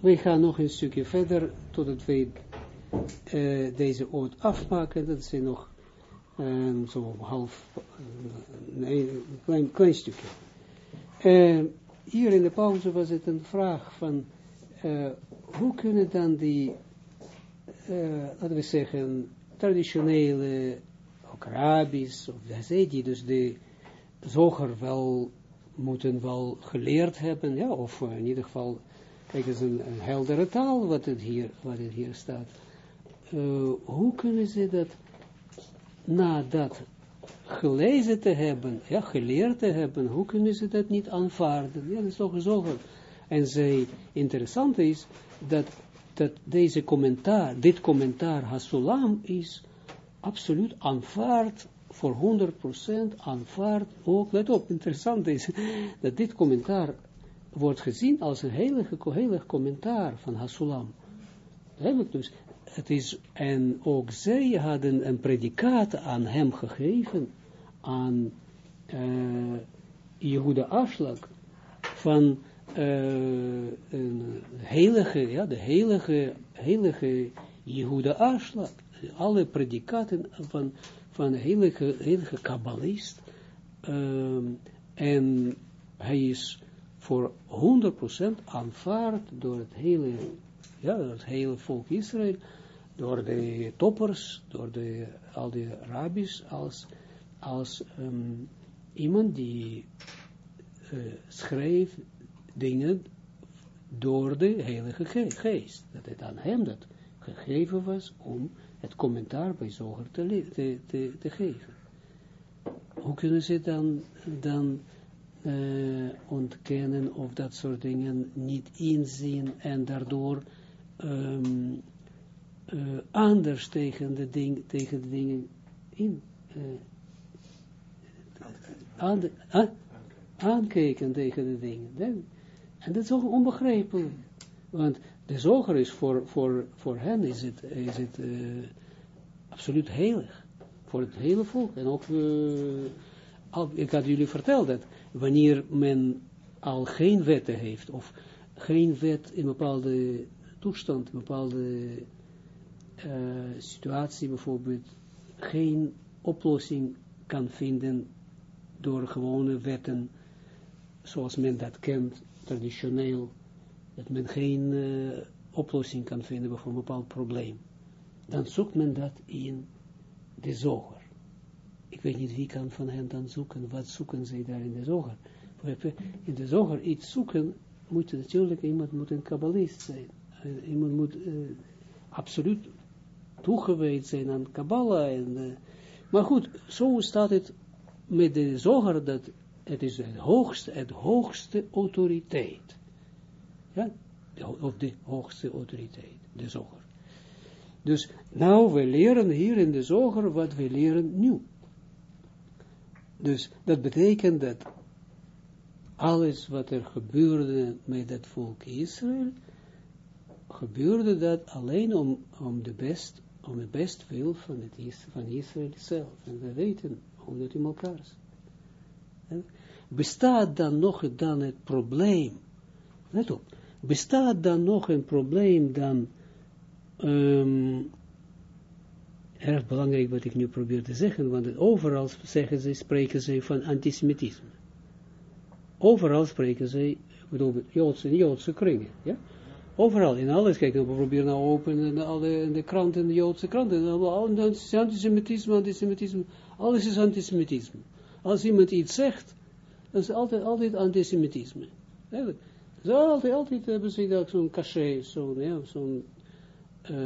we gaan nog een stukje verder, totdat we uh, deze oot afmaken, dat is nog um, zo half, uh, een klein, klein stukje. Uh, hier in de pauze was het een vraag van, hoe kunnen dan die, laten we zeggen, traditionele, ook rabbis, of die dus de zoger wel moeten wel geleerd hebben, ja, of in ieder geval, kijk, het is een, heldere taal wat het hier, wat hier staat. Uh, hoe kunnen ze dat, na dat gelezen te hebben, ja, geleerd te hebben, hoe kunnen ze dat niet aanvaarden? Ja, dat is toch zo. En zij, interessant is, dat, dat deze commentaar, dit commentaar Hasulam is absoluut aanvaard voor 100% aanvaard, ook, let op, interessant is, dat dit commentaar wordt gezien als een heilige, heilig commentaar van Hasulam. Dus, het is, en ook zij hadden een predicaat aan hem gegeven, aan uh, Jehuda Aslak, van uh, een heilige, ja, de heilige, heilige Jehuda Aslak. Alle predicaten van van heilige, heilige kabbalist. Um, en hij is voor 100% aanvaard door het hele, ja, het hele volk Israël, door de toppers, door de, al die rabbis, als, als um, iemand die uh, schreef dingen door de heilige geest. Dat het aan hem dat gegeven was om het commentaar bij Zoger te, te, te, te geven. Hoe kunnen ze dan, dan uh, ontkennen of dat soort dingen niet inzien en daardoor um, uh, anders tegen de, ding, tegen de dingen in uh, aan aankijken tegen de dingen. En dat is ook onbegrijpelijk. Want de zoger is voor, voor, voor hen is het, is het absoluut heilig. Voor het hele volk. En ook, al, ik had jullie verteld dat wanneer men al geen wetten heeft, of geen wet in een bepaalde toestand, een bepaalde uh, situatie bijvoorbeeld, geen oplossing kan vinden door gewone wetten, zoals men dat kent, traditioneel, dat men geen uh, oplossing kan vinden voor een bepaald probleem, dan zoekt men dat in de zoger. Ik weet niet wie kan van hen dan zoeken, wat zoeken zij daar in de zoger. In de zoger iets zoeken, moet natuurlijk iemand moet een kabbalist zijn. Uh, iemand moet uh, absoluut toegewijd zijn aan Kabbalah. En, uh, maar goed, zo staat het met de zoger dat het is het hoogste, het hoogste autoriteit. Ja, of de hoogste autoriteit, de zoger. Dus nou, we leren hier in de zoger wat we leren nu. Dus dat betekent dat alles wat er gebeurde met het volk Israël, gebeurde dat alleen om, om de best, om het best wil van, het, van Israël zelf. En we weten hoe dat in elkaar. Bestaat dan nog dan het probleem, let op, bestaat dan nog een probleem dan, um, erg belangrijk wat ik nu probeer te zeggen, want overal zeggen ze, spreken ze van antisemitisme. Overal spreken ze, bijvoorbeeld Joodse, Joodse kringen, ja. Overal, in alles, kijk, we proberen nou open, in de, in de kranten, de Joodse kranten, antisemitisme, antisemitisme, alles is antisemitisme. Als iemand iets zegt, dan is altijd, altijd antisemitisme. Eigenlijk. Zo altijd, altijd hebben ze zo'n cachet, zo'n, ja, zo'n, uh,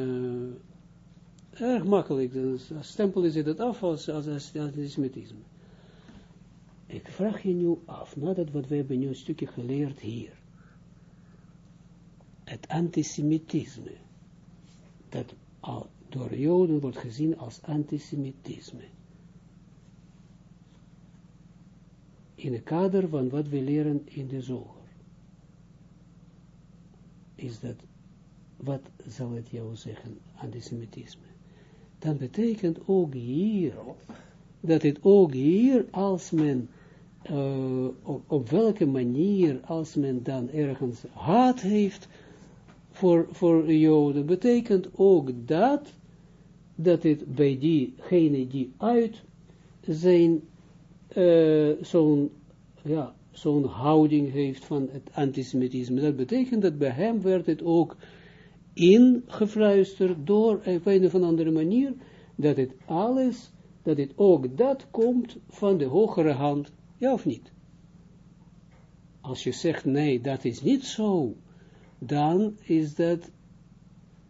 erg makkelijk, dus stempelen ze dat af als, als, als antisemitisme. Ik vraag je nu af, nadat wat we hebben nu een stukje geleerd hier, het antisemitisme, dat al door Joden wordt gezien als antisemitisme. In het kader van wat we leren in de zoger is dat, wat zal het jou zeggen, antisemitisme? Dan betekent ook hier, dat het ook hier, als men, uh, op, op, welke manier, als men dan ergens haat heeft voor, voor Joden, betekent ook dat, dat het bij diegene die uit zijn, uh, zo'n, ja, zo'n houding heeft van het antisemitisme. Dat betekent dat bij hem werd het ook ingefluisterd door, op een of andere manier, dat het alles, dat het ook dat komt van de hogere hand, ja of niet? Als je zegt, nee, dat is niet zo, dan is dat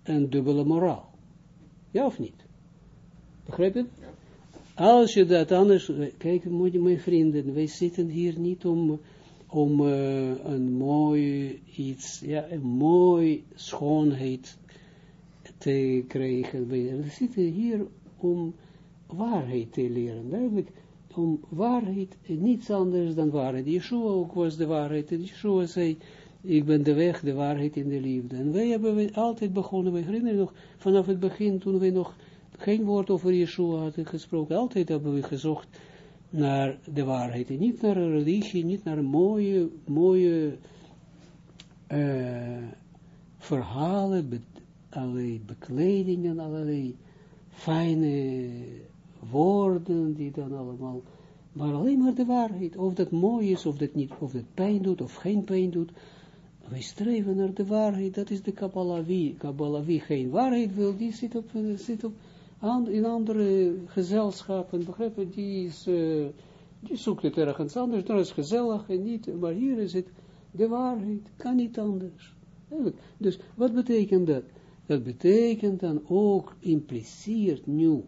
een dubbele moraal. Ja of niet? Begrijp je? Als je dat anders, kijk, mijn vrienden, wij zitten hier niet om, om uh, een mooi iets, ja, een mooi schoonheid te krijgen. We zitten hier om waarheid te leren. Duidelijk, om waarheid, niets anders dan waarheid. Yeshua ook was de waarheid. En Yeshua zei, ik ben de weg, de waarheid in de liefde. En wij hebben altijd begonnen, we herinneren nog, vanaf het begin, toen we nog geen woord over Yeshua hadden gesproken, altijd hebben we gezocht naar de waarheid. Niet naar een religie, niet naar mooie, mooie uh, verhalen, allerlei bekledingen, allerlei fijne woorden, die dan allemaal, maar alleen maar de waarheid. Of dat mooi is, of dat niet, of dat pijn doet, of geen pijn doet. Wij streven naar de waarheid, dat is de Kabbalah. Wie, Kabbalah, wie geen waarheid wil, die zit op, zit op in andere gezelschappen, begrijpen, die, is, uh, die zoekt het ergens anders, dat is gezellig en niet, maar hier is het de waarheid, kan niet anders. Dus wat betekent dat? Dat betekent dan ook, impliceert nu,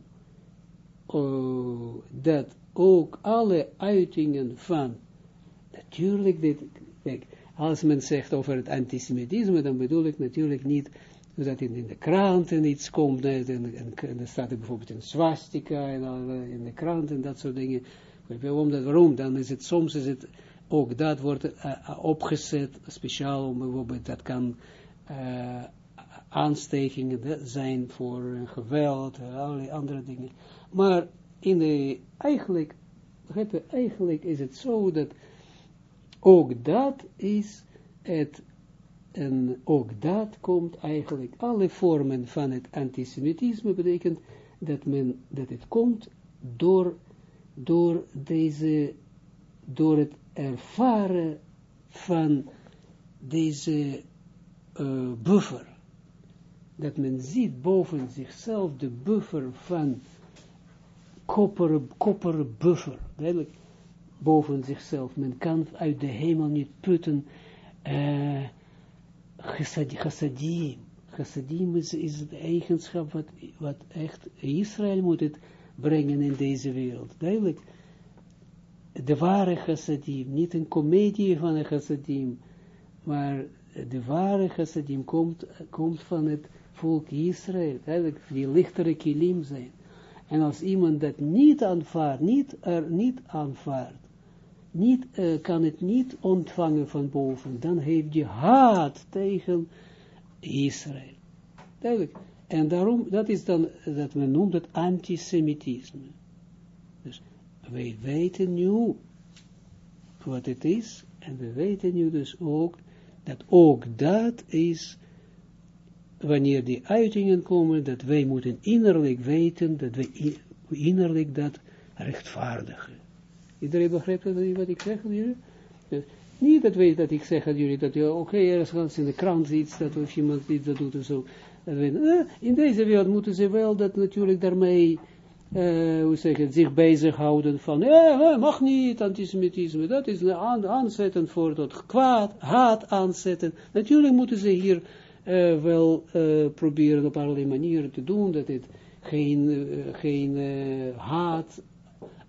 uh, dat ook alle uitingen van, natuurlijk, dit, kijk, als men zegt over het antisemitisme, dan bedoel ik natuurlijk niet dat in, in de kranten iets komt, en, en, en, dan staat er bijvoorbeeld een swastika en, in de krant en dat soort dingen. Omdat, waarom? Dan is het, soms is het, ook dat wordt uh, opgezet, speciaal om bijvoorbeeld, dat kan uh, zijn voor geweld en allerlei andere dingen. Maar in de, eigenlijk, eigenlijk is het zo dat ook dat is het en ook dat komt eigenlijk, alle vormen van het antisemitisme betekent dat, men, dat het komt door, door deze, door het ervaren van deze uh, buffer. Dat men ziet boven zichzelf de buffer van kopperen, kopperen buffer. Duidelijk, boven zichzelf. Men kan uit de hemel niet putten, uh, chassadim. Chassadim is, is de eigenschap wat, wat echt Israël moet het brengen in deze wereld. Duidelijk, de ware chassadim, niet een komedie van een chassadim, maar de ware chassadim komt, komt van het volk Israël, duidelijk, die lichtere kilim zijn. En als iemand dat niet aanvaardt, niet, er niet aanvaardt, niet, uh, kan het niet ontvangen van boven, dan heeft je haat tegen Israël. En daarom, dat is dan, dat men noemt het antisemitisme. Dus wij weten nu wat het is, en we weten nu dus ook, dat ook dat is, wanneer die uitingen komen, dat wij moeten innerlijk weten, dat wij innerlijk dat rechtvaardigen. Iedereen begrijpt wat ik zeg aan jullie? Dus niet dat dat ik zeg aan jullie dat je, oké, okay, ergens in de krant ziet dat of iemand iets dat doet of zo. Eh, in deze wereld moeten ze wel dat natuurlijk daarmee, uh, hoe zeg het, zich bezighouden van, eh, mag niet, antisemitisme, dat is aan, aanzetten voor dat kwaad, haat aanzetten. Natuurlijk moeten ze hier uh, wel proberen op allerlei manieren te doen, dat het geen, geen haat,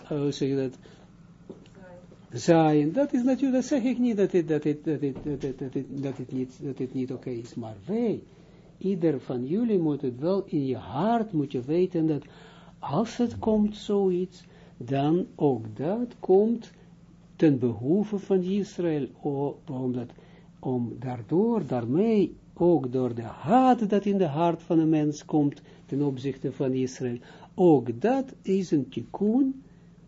hoe zeg je dat, zaaien, dat is natuurlijk, dat zeg ik niet dat het, dat het, dat het, dat het, dat het, dat niet, dat niet oké okay is, maar wij, ieder van jullie moet het wel in je hart, moet je weten dat als het komt zoiets, dan ook dat komt ten behoeve van Israël, omdat, om daardoor, daarmee, ook door de haat dat in de hart van een mens komt, ten opzichte van Israël, ook dat is een tikkun,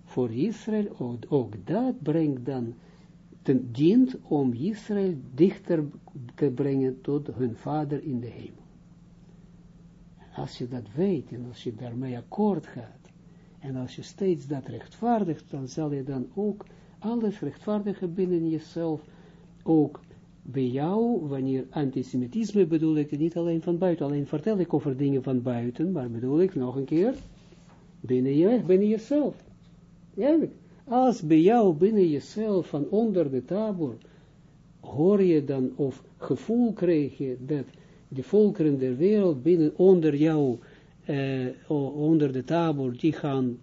voor Israël, ook, dat brengt dan ten dient om Israël dichter te brengen tot hun vader in de hemel. Als je dat weet en als je daarmee akkoord gaat, en als je steeds dat rechtvaardigt, dan zal je dan ook alles rechtvaardigen binnen jezelf, ook bij jou, wanneer antisemitisme bedoel ik niet alleen van buiten, alleen vertel ik over dingen van buiten, maar bedoel ik nog een keer, binnen, je, binnen jezelf. Eigenlijk, als bij jou binnen jezelf, van onder de tabor, hoor je dan, of gevoel krijg je, dat de volkeren der wereld binnen, onder jou, uh, onder de tabor, die gaan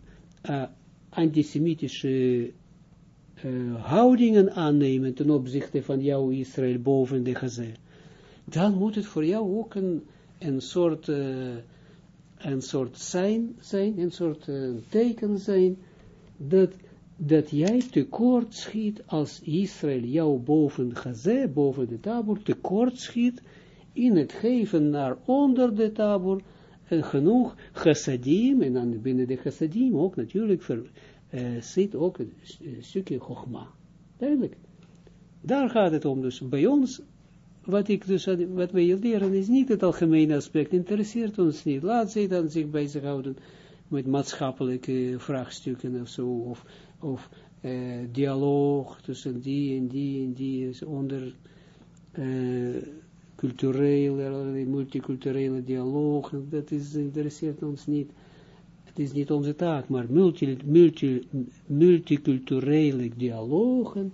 uh, antisemitische uh, houdingen aannemen ten opzichte van jou Israël boven de gazé, dan moet het voor jou ook een, een soort, uh, een soort zijn zijn, een soort uh, teken zijn, dat, dat jij tekort schiet als Israël jou boven gazé, boven de tabor, tekort schiet in het geven naar onder de tabor, en genoeg chassadim, en dan binnen de chassadim ook natuurlijk uh, zit ook een, stukje chogma. Duidelijk. Daar gaat het om. Dus bij ons, wat, ik dus, wat wij leren, is niet het algemene aspect, interesseert ons niet. Laat ze dan zich bezighouden met maatschappelijke vraagstukken of zo, of, of uh, dialoog tussen die en die en die, is onder uh, culturele, multiculturele dialoog, dat is, interesseert ons niet het is niet onze taak, maar multi, multiculturele dialogen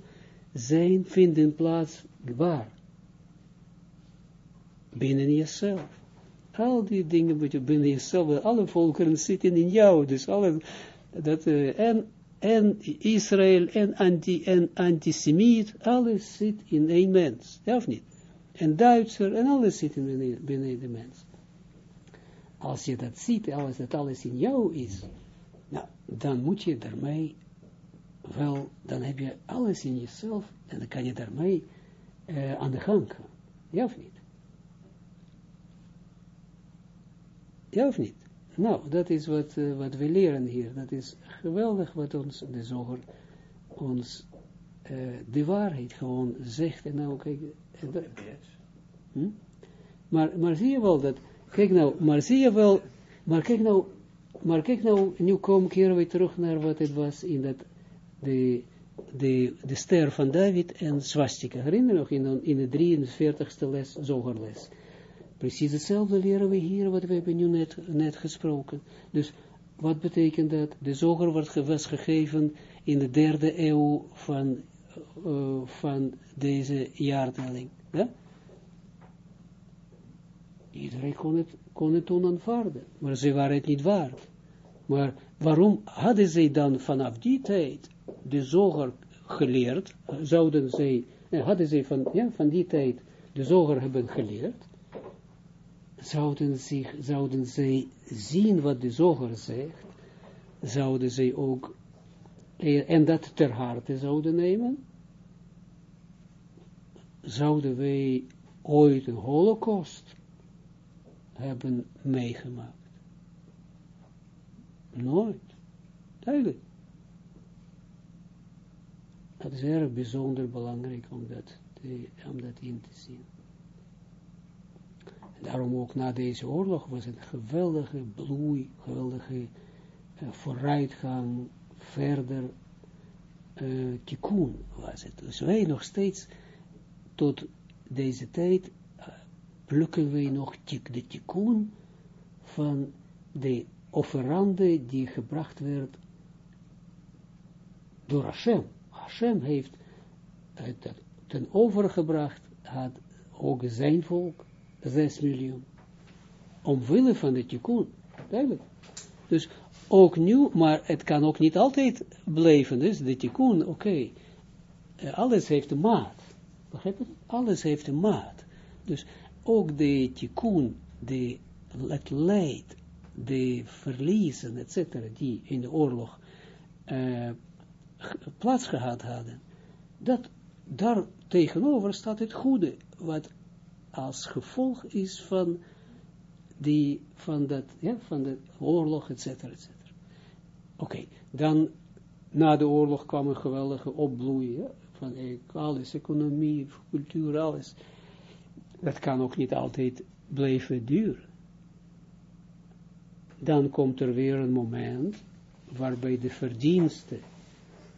zijn, vinden plaats waar? Binnen jezelf. Al die dingen moet je binnen jezelf, alle volkeren zitten in jou, dus alle, dat, uh, en, en Israël en, anti, en antisemiet, alles zit in één mens, ja of niet? En Duitser, en alles zit in binnen, de mens als je dat ziet, als dat alles in jou is, nou, dan moet je daarmee wel, dan heb je alles in jezelf, en dan kan je daarmee uh, aan de gang gaan. Ja of niet? Ja of niet? Nou, dat is wat, uh, wat we leren hier. Dat is geweldig wat ons de zoger ons uh, de waarheid gewoon zegt. En nou, kijk, hm? maar, maar zie je wel dat Kijk nou, maar zie je wel, maar kijk nou, maar kijk nou, nu komen keren we terug naar wat het was in dat, de, de, de ster van David en swastika. Herinner je nog in, in de 43ste les, zogerles. Precies hetzelfde leren we hier, wat we hebben nu net, net gesproken. Dus, wat betekent dat? De zoger wordt, was gegeven in de derde eeuw van, uh, van deze jaartelling. Ja? Iedereen kon het, kon het toen aanvaarden, maar ze waren het niet waard. Maar waarom hadden zij dan vanaf die tijd de zoger geleerd, zouden zij, eh, hadden zij van, van die tijd de zoger hebben geleerd, zouden, zich, zouden zij zien wat de zoger zegt, zouden zij ook, en dat ter harte zouden nemen, zouden wij ooit een holocaust hebben meegemaakt. Nooit. Duidelijk. Dat is erg bijzonder belangrijk om dat, om dat in te zien. Daarom ook na deze oorlog was het een geweldige bloei, geweldige uh, vooruitgang, verder uh, tikkun was het. Dus wij nog steeds tot deze tijd plukken wij nog de tikkun van de offerande die gebracht werd door Hashem. Hashem heeft het ten overgebracht, had ook zijn volk, zes miljoen, omwille van de tikkun. Duidelijk. Dus ook nu, maar het kan ook niet altijd blijven, dus de tikkun, oké. Eh, alles heeft een maat. Begrijp je? Alles heeft een maat. Dus ook de tikkun, de, het leid, de verliezen, etc., die in de oorlog uh, plaats gehad hadden, dat daar tegenover staat het goede, wat als gevolg is van die, van dat, ja, van de oorlog, etc., etc. Oké, dan na de oorlog kwam een geweldige opbloei van alles, economie, cultuur, alles. Dat kan ook niet altijd blijven duren. Dan komt er weer een moment waarbij de verdiensten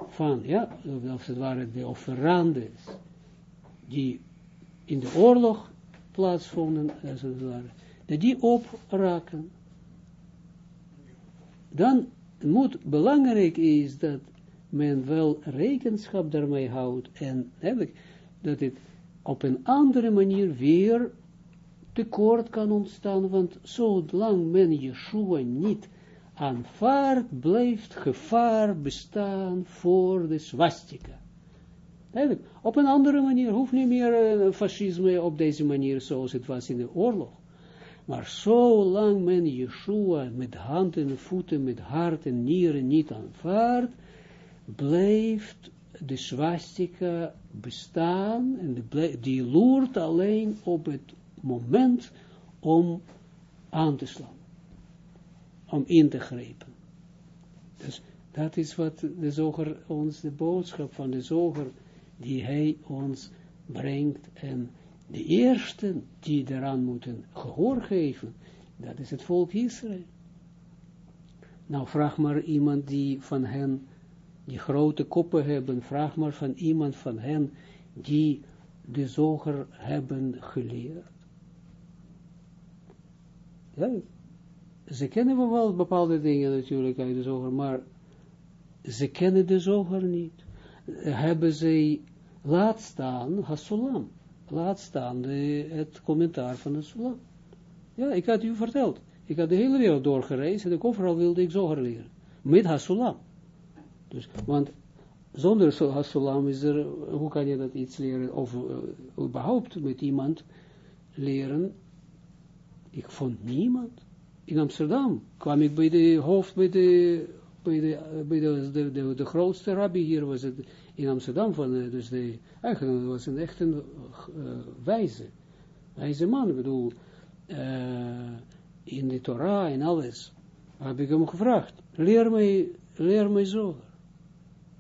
van, ja, of het ware de offerandes, die in de oorlog plaatsvonden, als het ware, dat die opraken. Dan moet belangrijk is dat men wel rekenschap daarmee houdt en eigenlijk dat het op een andere manier weer tekort kan ontstaan, want zolang men Yeshua niet aanvaardt, blijft gevaar bestaan voor de swastika. Op een andere manier, hoeft niet meer uh, fascisme op deze manier zoals het was in de oorlog. Maar zolang men Yeshua met handen en voeten, met hart en nieren niet aanvaardt, blijft de swastika bestaan en die loert alleen op het moment om aan te slaan, om in te grijpen. Dus dat is wat de zoger ons, de boodschap van de zoger, die hij ons brengt en de eerste die eraan moeten gehoor geven, dat is het volk Israël. Nou, vraag maar iemand die van hen, die grote koppen hebben, vraag maar van iemand van hen, die de zoger hebben geleerd. Ja, ze kennen wel bepaalde dingen natuurlijk uit de zoger, maar ze kennen de zoger niet. Hebben ze laat staan Hasulam laat staan het commentaar van Sulam. Ja, ik had u verteld. Ik had de hele wereld doorgereisd en ik overal wilde ik zoger leren. Met Hasulam. Dus, want zonder Hasulam is er, hoe kan je dat iets leren, of uh, überhaupt met iemand leren. Ik vond niemand. In Amsterdam kwam ik bij de hoofd, bij de, bij de, de, de, de, grootste rabbi hier was het, in Amsterdam, van, uh, dus de, eigenlijk was een echt een uh, wijze, wijze man, bedoel, uh, in de Torah en alles, heb ik hem gevraagd, leer mij, leer mij zo.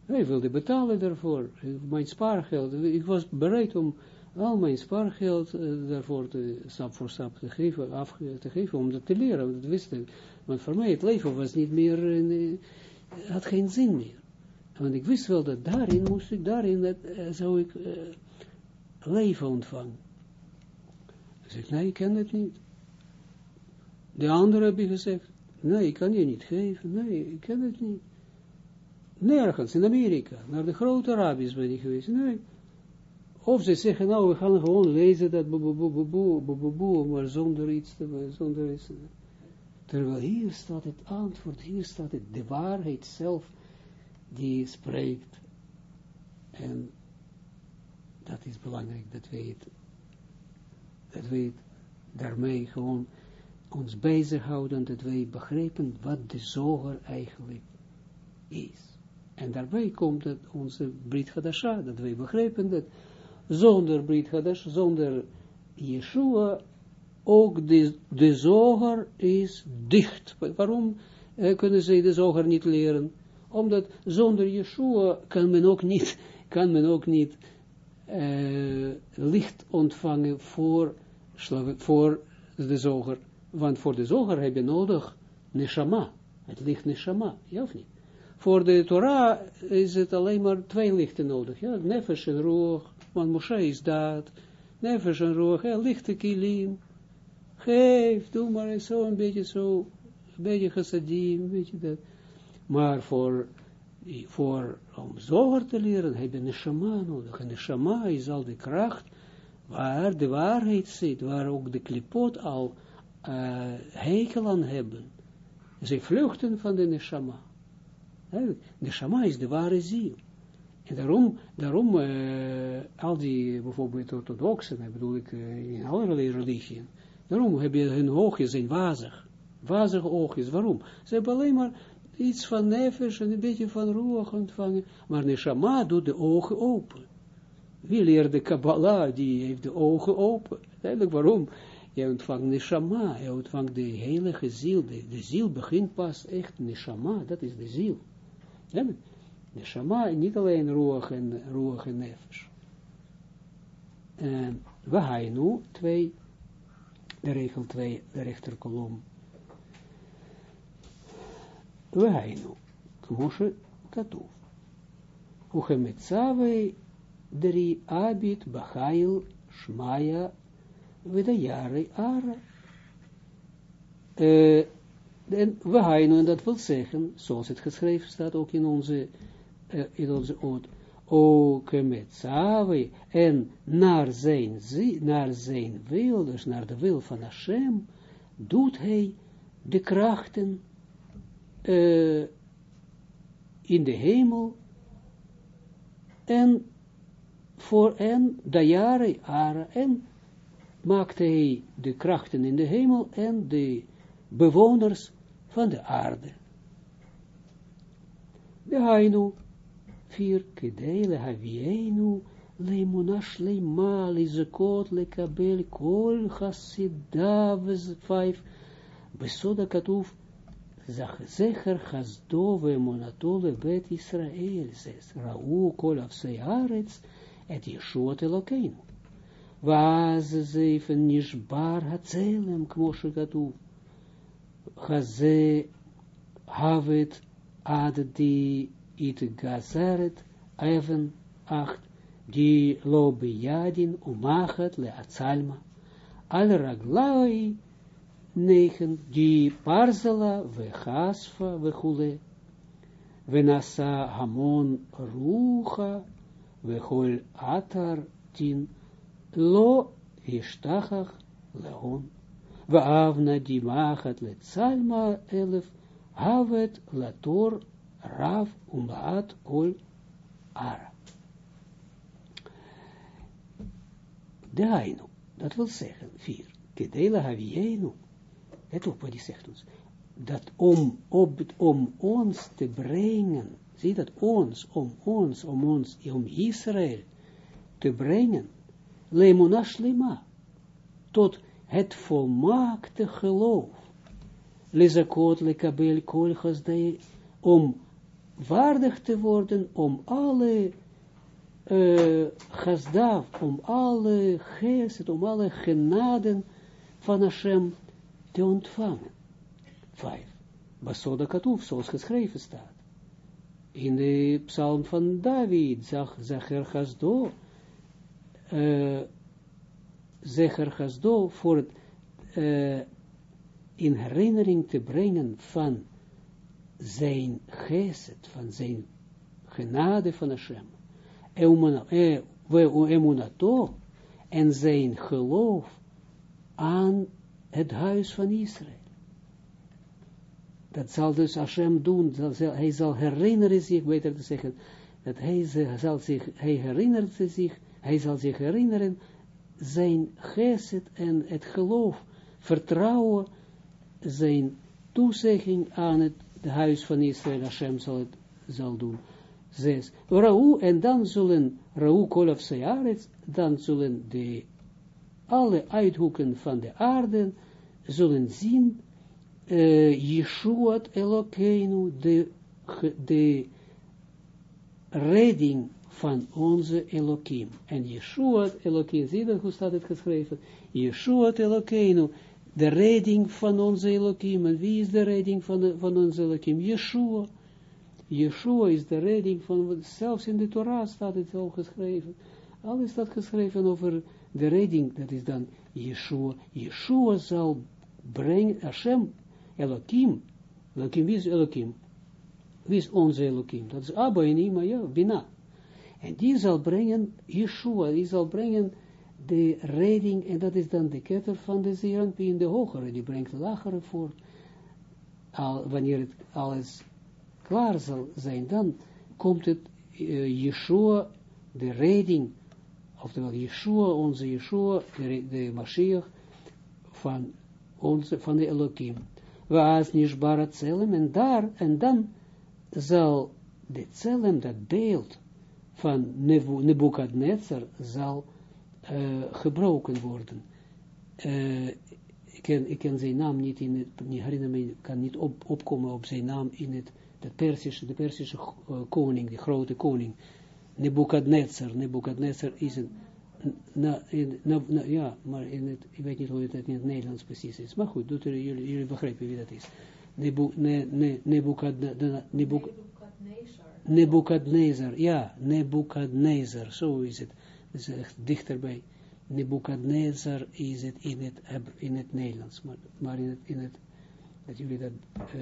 Hij wilde betalen daarvoor, mijn spaargeld, ik was bereid om al mijn spaargeld uh, daarvoor te, stap voor stap te geven, af te geven, om dat te leren, dat wist ik. Want voor mij het leven was niet meer, uh, had geen zin meer. Want ik wist wel dat daarin moest ik, daarin uh, zou ik leven ontvangen. Ik zeg, nee, ik ken het niet. De andere hebben gezegd, nee, ik kan je niet geven, nee, ik ken het niet. Nergens, in Amerika, naar de grote rabbis ben ik geweest, nee. Of ze zeggen, nou, we gaan gewoon lezen dat boe, maar zonder iets te, zonder iets te, Terwijl hier staat het antwoord, hier staat het, de waarheid zelf, die spreekt. En dat is belangrijk, dat we het, dat we het daarmee gewoon ons bezighouden, dat wij begrijpen wat de zoger eigenlijk is. En daarbij komt het onze Brit Hadasha, dat wij begrijpen dat zonder Brit Hadash, zonder Yeshua, ook de, de zoger is dicht. Waarom eh, kunnen ze de zoger niet leren? Omdat zonder Yeshua kan men ook niet, kan men ook niet uh, licht ontvangen voor, voor de zoger. Want voor de zoger heb je nodig neshama. Het licht neshama, ja of niet? Voor de Torah is het alleen maar twee lichten nodig. Ja, nefesh en roog, want Moshe is dat. Nefesh en roog, ja, lichte kilim. Geef, doe maar zo, een beetje zo, een beetje chassadim, een beetje dat. Maar voor, voor om zoger te leren, heb je een neshama nodig. En neshama is al de kracht waar de waarheid zit, waar ook de klipot al uh, hekel aan hebben. Ze vluchten van de neshama. De neshama is de ware ziel. En daarom, daarom uh, al die bijvoorbeeld orthodoxen, bedoel ik uh, in allerlei religieën, daarom hebben hun oogjes zijn wazig. Wazige oogjes. Waarom? Ze hebben alleen maar iets van nefesh en een beetje van roog ontvangen. Maar neshama doet de ogen open. Wie leert de Kabbalah, die heeft de ogen open. Eigenlijk waarom? Je ontvangt neshama, je ontvangt de heilige ziel. De, de ziel begint pas echt neshama, dat is de ziel. Neshama, niet alleen Ruach en, Ruach en Nefesh. En we gaan nu twee, de regel 2, de rechterkolom. We gaan nu, kmoshe katoef. Uchemetzavei drie abit bachail shmaya vedayare ara. Uh, en we gaan en dat wil zeggen, zoals het geschreven staat ook in onze, in onze oud, o kemetzawe, en naar zijn, naar zijn wil, dus naar de wil van Hashem, doet hij de krachten in de hemel en voor en de jaren, ara, en maakte hij de krachten in de hemel en de bewoners van de aarde. De hainu, vier kedele havienu, leimuna shleima, lizekot, lekabel, kol chasidav, vijf, besoda katuf, zecher chasdo vemonatole bet Israël, zes, rau kol afsei arets, et Yeshua Elokeinu. Waz zeven nishbar hatzelem, kmoshe katuf, Haze havet ad di it gazeret even acht di lo bejadin umachet le atzalma. Al raglai negen di parzela ve chasfa ve chule. Venasa hamon rucha ve chol atar tin lo ishtachach leon Waavna di machat le tzalma elef, havet lator rav umlaat kol ara. Dainu, dat wil zeggen, vier, kedela havienu, let op wat hij zegt ons, dat om, op, om ons te brengen, zie dat? Ons, om ons, om ons, om Israël te brengen, lemuna shlema, tot het volmaakte geloof. Lizakot lekabel kol de om waardig te worden, om alle uh, om alle geest, om alle genaden van Hashem te ontvangen. Vijf. Basoda Katuf, zoals geschreven staat. In de psalm van David, zag, zag er gasdo, uh, Zecher Gasdo voor het uh, in herinnering te brengen van zijn geest, van zijn genade van Hashem. Emunato en zijn geloof aan het huis van Israël. Dat zal dus Hashem doen, hij zal herinneren zich, beter te zeggen, dat hij zal zich, hij herinnert zich, hij zal zich herinneren zijn geset en het geloof, vertrouwen, zijn toezegging aan het huis van Israël, Hashem zal het zal doen. Zes. Rau, en dan zullen, Rau kolaf dan zullen de, alle uithoeken van de aarde, zullen zien, uh, Yeshuat Elokeinu, de, de redding van onze Elohim. En Yeshua Elohim, zie dat hoe staat het geschreven? Yeshua Elokeinu, de redding van onze Elohim. En wie is de redding van, van onze Elohim? Yeshua. Yeshua is de redding van, zelfs in de Torah staat het al geschreven. Alles staat geschreven over de redding, dat is dan Yeshua. Yeshua zal brengen, Hashem, Elohim, Elohim, wie is Elohim? Wie is onze Elohim? Dat is Abba en Ima, ja, Bina. En die zal brengen, Yeshua, die zal brengen de redding, en dat is dan de ketter van de Zeranpi in de hogere, die brengt de lagere voor. Al, wanneer het alles klaar zal zijn, dan komt het uh, Yeshua, de redding, oftewel Yeshua, onze Yeshua, de, de Mashiach, van, onze, van de Elohim. Waas nishbara tselem, en daar, en dan zal de tselem, dat beeld, van Nebuchadnezzar zal uh, gebroken worden. Uh, ik, ken, ik ken zijn naam niet in het, niet herinner me, kan niet op, opkomen op zijn naam in het de Persische, de Persische uh, koning, de grote koning, Nebuchadnezzar, Nebuchadnezzar is een, na, in, na, na, ja, maar in het, ik weet niet hoe het in het Nederlands precies is, maar goed, doet er, jullie, jullie begrijpen wie dat is. Nebu, ne, ne, Nebuchadnezzar, Nebuchadnezzar, ja, Nebuchadnezzar, zo is het, is echt dichterbij. Nebuchadnezzar is het in het, in het Nederlands, maar, maar in het, in het dat jullie dat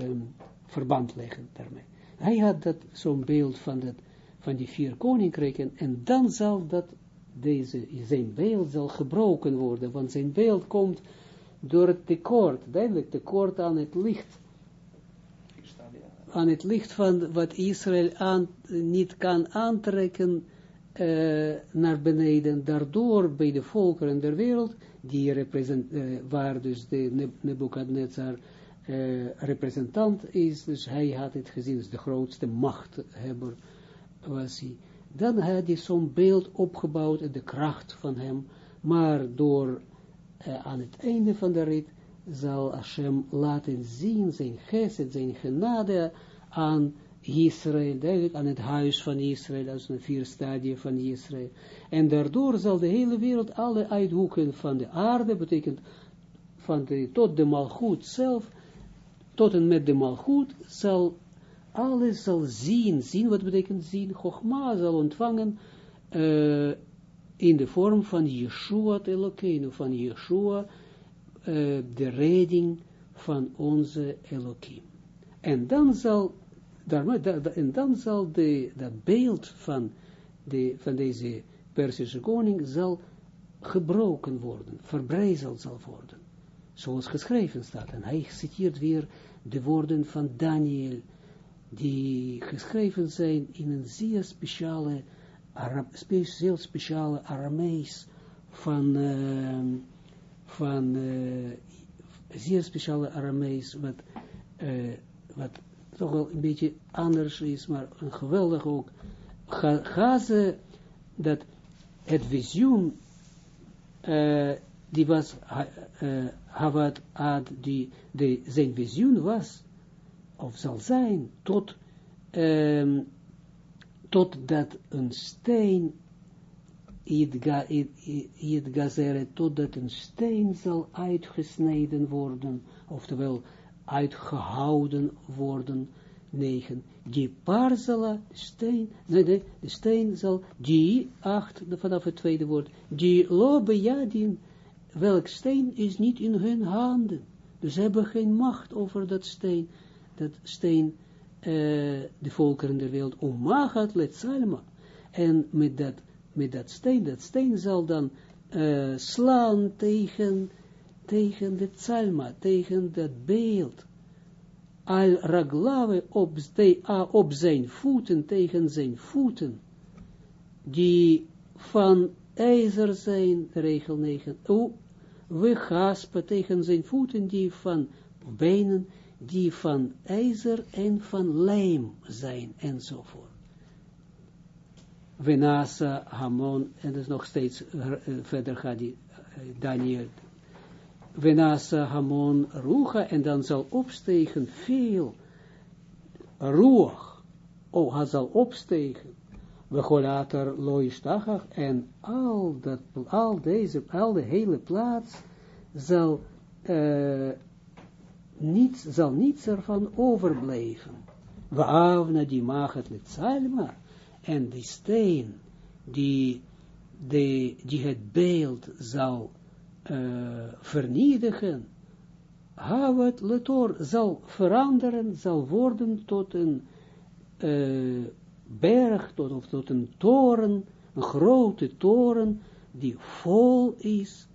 um, verband leggen daarmee. Hij had dat zo'n beeld van, dat, van die vier koninkrijken en dan zal dat, deze, zijn beeld zal gebroken worden, want zijn beeld komt door het tekort, duidelijk tekort aan het licht, aan het licht van wat Israël aan, niet kan aantrekken uh, naar beneden, daardoor bij de volkeren der wereld, die represent, uh, waar dus de Nebuchadnezzar uh, representant is, dus hij had het gezien, dus de grootste machthebber was hij. Dan had hij zo'n beeld opgebouwd de kracht van hem, maar door aan het einde van de rit zal Hashem laten zien zijn geest, zijn genade aan Israël, duidelijk aan het huis van Israël, als een vier stadia van Israël. En daardoor zal de hele wereld, alle uithoeken van de aarde, betekent van de, tot de malgoed zelf, tot en met de malgoed, zal alles zal zien, zien wat betekent zien, Chogma zal ontvangen uh, in de vorm van Yeshua Elokeinu, van Yeshua, uh, de redding van onze Elohim. En dan zal, daarmee, da, da, en dan zal de, dat beeld van, de, van deze Persische koning zal gebroken worden, verbrijzeld zal worden zoals geschreven staat. En hij citeert weer de woorden van Daniel, die geschreven zijn in een zeer speciale, Arab, zeer speciale Aramees van, uh, van uh, zeer speciale Aramees, wat, uh, wat toch wel een beetje anders is, maar een geweldig ook. Ga, ga ze dat het visioen uh, die was, uh, Havad Ad, die zijn visioen was, of zal zijn, tot, um, tot dat een steen, het gazere, totdat een steen zal uitgesneden worden, oftewel uitgehouden worden, negen, die parzela, steen, nee, nee, de steen zal, die, acht, vanaf het tweede woord, die lobe jadin, welk steen is niet in hun handen. Dus ze hebben geen macht over dat steen, dat steen, uh, de volkeren der wereld, omagat let salma. En met dat, met dat steen, dat steen zal dan uh, slaan tegen, tegen de salma, tegen dat beeld. Al raglave op, op zijn voeten, tegen zijn voeten, die van ijzer zijn, regel 9, oh, we gaspen tegen zijn voeten die van benen, die van ijzer en van lijm zijn, enzovoort. Venasa, Hamon, en dus nog steeds uh, verder gaat die uh, Daniel. Venasa, Hamon, Rucha, en dan zal opstegen veel Ruach, oh, hij zal opstegen, we gaan later loishtachach, en al, dat, al deze, al de hele plaats zal, uh, niets, zal niets ervan overblijven. We avna die het met salma, en die steen, die, die, die het beeld zal uh, vernietigen, Havat letor zal veranderen, zal worden tot een uh, berg, tot, of tot een toren, een grote toren, die vol is,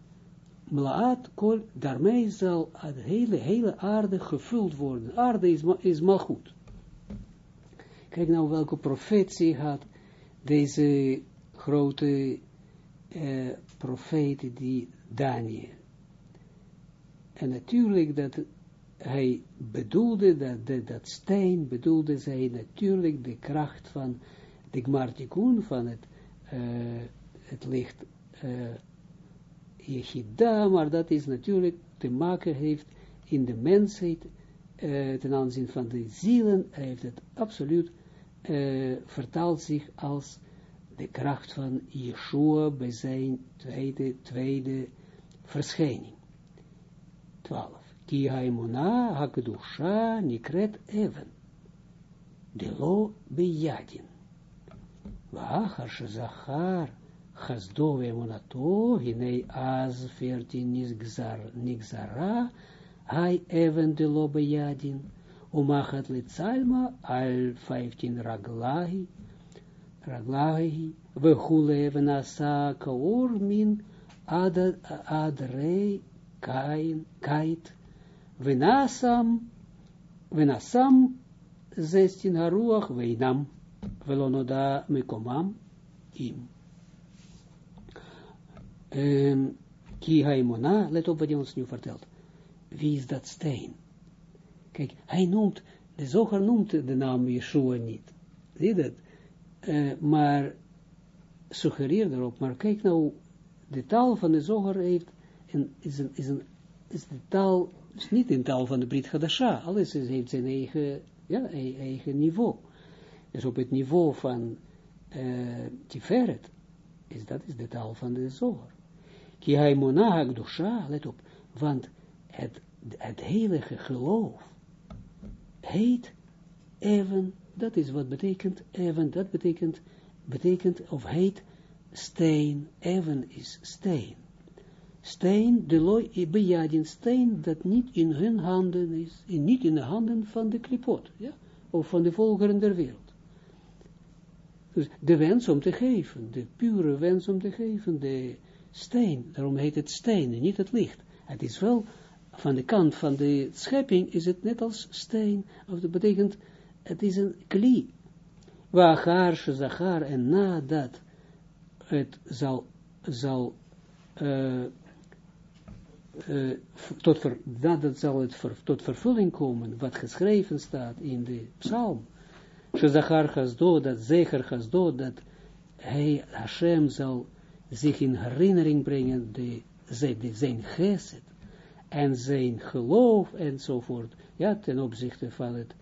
mlaat kol, daarmee zal de hele, hele aarde gevuld worden. Aarde is, is mal goed. Kijk nou welke profetie had deze grote eh, profeet, die Daniel. En natuurlijk dat hij bedoelde, dat, dat, steen bedoelde zij natuurlijk de kracht van de Gmartikun, van het, uh, het licht uh, Yechida, maar dat is natuurlijk te maken heeft in de mensheid, uh, ten aanzien van de zielen, heeft het absoluut vertaald zich als de kracht van Yeshua bij zijn tweede, tweede verschijning. 12. Ki haimona hakedusha nikret even. De lo bejadin. Waachar shezachar chasdo ve'emonato hinei az 14 nigzara hai even de lo bejadin. Umachat litzalma al 15 raglahi raglahi vechule venasa kaor min adrei kain kait venasam venasam 16 haruach veinam velonoda mekomam im ki haimona, let op wat hij ons nu vertelt. Wie is dat steen? Kijk, hij noemt, de zoger noemt de naam Yeshua niet. Zie dat? Uh, maar suggereer erop, maar kijk nou, de taal van de zoger heeft, een, is, een, is, een, is de taal, is niet een taal van de Brit Hadasha, alles is, heeft zijn eigen, ja, eigen niveau. Dus op het niveau van uh, Tiferet, is dat is de taal van de zoger. Ki haimona hagdusha, let op, want het, het heilige geloof heet even, dat is wat betekent even, dat betekent, betekent of heet steen, even is steen. Steen, de looi bejadin steen, dat niet in hun handen is, niet in de handen van de klipot, ja, of van de volgeren der wereld. Dus de wens om te geven, de pure wens om te geven, de steen, daarom heet het steen, niet het licht. Het is wel van de kant van de schepping is het net als steen, of dat betekent, het is een kli. Waar zachar en nadat het zal, zal uh, uh, tot, ver, nadat zal het ver, tot vervulling komen, wat geschreven staat in de psalm, Shezachar Hasdo, dat Zecher Hasdo, dat hij, Hashem, zal zich in herinnering brengen, de, de, zijn geset, en zijn geloof enzovoort, ja, ten opzichte van het,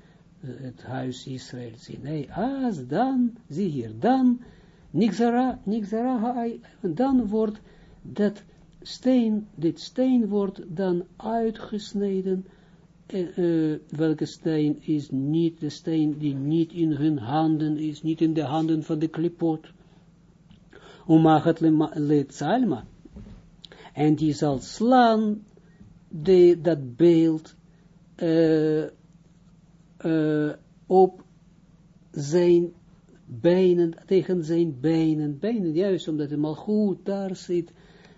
het huis Israël. Nee, als dan, zie hier, dan, nixara, nixara, dan wordt dat steen, dit steen wordt dan uitgesneden, uh, welke steen is niet de steen die niet in hun handen is, niet in de handen van de klipot. Umachat le salma. En die zal slaan de, dat beeld uh, uh, op zijn benen, tegen zijn benen, benen, juist omdat het mal goed daar zit,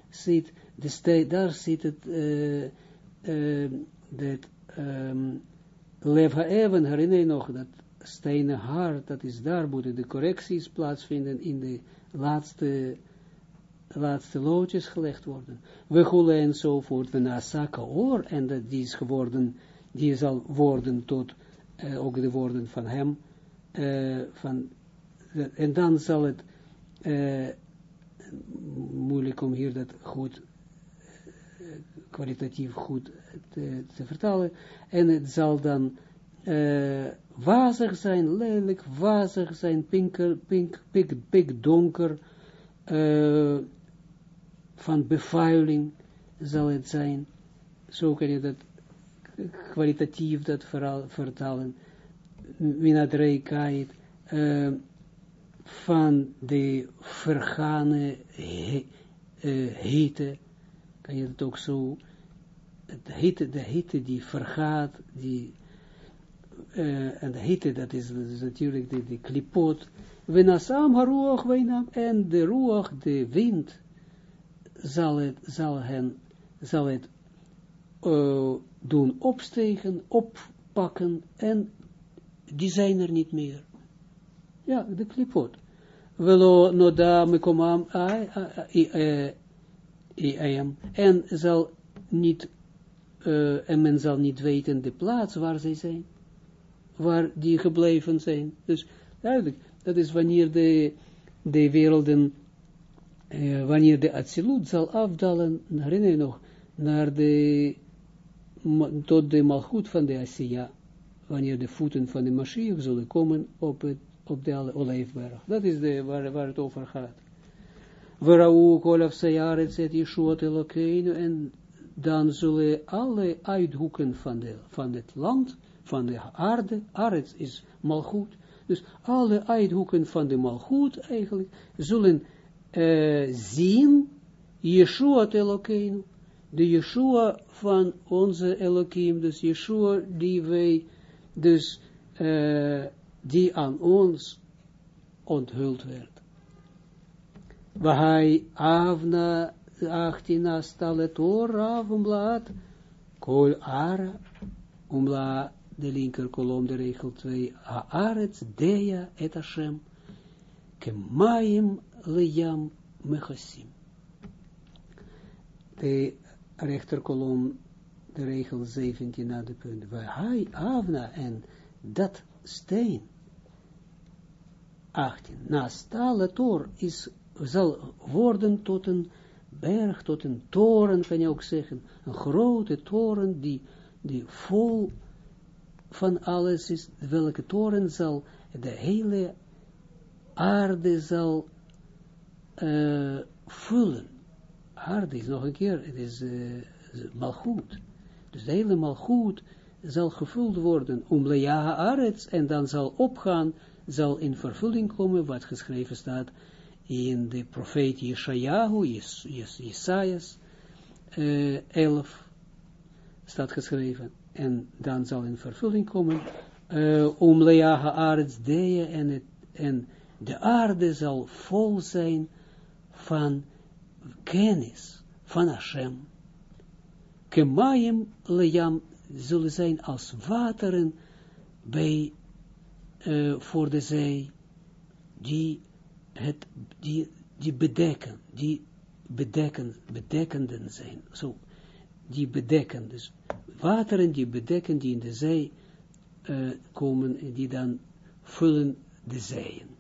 zit, de daar zit het, uh, uh, dat um, Lev Haeven, herinner je nog, dat stenen hart, dat is daar, moeten de correcties plaatsvinden in de laatste laatste loodjes gelegd worden. We goelen enzovoort, we nasaka oor, en dat die is geworden, die zal worden tot, uh, ook de woorden van hem, uh, van, en dan zal het, uh, moeilijk om hier dat goed, kwalitatief goed te, te, vertalen, en het zal dan wazig zijn, lelijk, wazig zijn, pinker, pink, pik, pik donker, van bevuiling zal het zijn. Zo kan je dat kwalitatief dat verhaal, vertalen. Minadreikheid uh, van de vergane he, hitte, kan je dat ook zo, de hitte, de hitte die vergaat, die, uh, en de hitte, dat is, dat is natuurlijk de, de klipot, Venasam haruach weinam, en de ruach, de wind, zal het, zal hen, zal het uh, doen opstegen, oppakken, en die zijn er niet meer. Ja, de klipot. Velo noda mekomam en zal niet, uh, en men zal niet weten de plaats waar zij zijn, waar die gebleven zijn. Dus duidelijk, dat is wanneer de, de werelden uh, wanneer de Atsilut zal afdalen, herinner je nog, naar de, tot de malgoed van de Asiya, wanneer de voeten van de Mashiach zullen komen op, het, op de olijfberg. Dat is de, waar, waar het over gaat. Verau kolaf sayaret zet Yeshua Elokeinu en dan zullen alle uithoeken van, de, van het land, van de aarde, aarde is malgoed, dus alle uithoeken van de malgoed eigenlijk, zullen uh, zien Yeshua Elokeinu, de Yeshua van onze Elohim, dus Yeshua die wij, dus uh, die aan ons onthuld werd. Wahai avna achtina stale Torah umlaat, kol ara, umla de linker kolom, de regel 2, haaretz deya et Hashem, kemaim lejam mechasim. De rechterkolom, de regel 17 na de punt, Wahai avna en dat steen, 18, na stale tor is, zal worden tot een berg tot een toren, kan je ook zeggen, een grote toren die, die vol van alles is, welke toren zal de hele aarde zal uh, vullen. Aarde is nog een keer, het is uh, malgoed. Dus de hele zal gevuld worden om Leia Arets en dan zal opgaan, zal in vervulling komen wat geschreven staat in de profeet Yeshayahu, Jes, Jes, Jesajas, uh, 11 staat geschreven. En dan zal in vervulling komen, uh, om Lea Haaretz deeën en, en de aarde zal vol zijn van kennis van Hashem. Kemayim leam zullen zijn als wateren bij, voor de zee, die het, die, die bedekken, die bedekken, bedekkenden zijn. Zo, die bedekken, dus wateren die bedekken, die in de zee komen en die dan vullen de zeeën.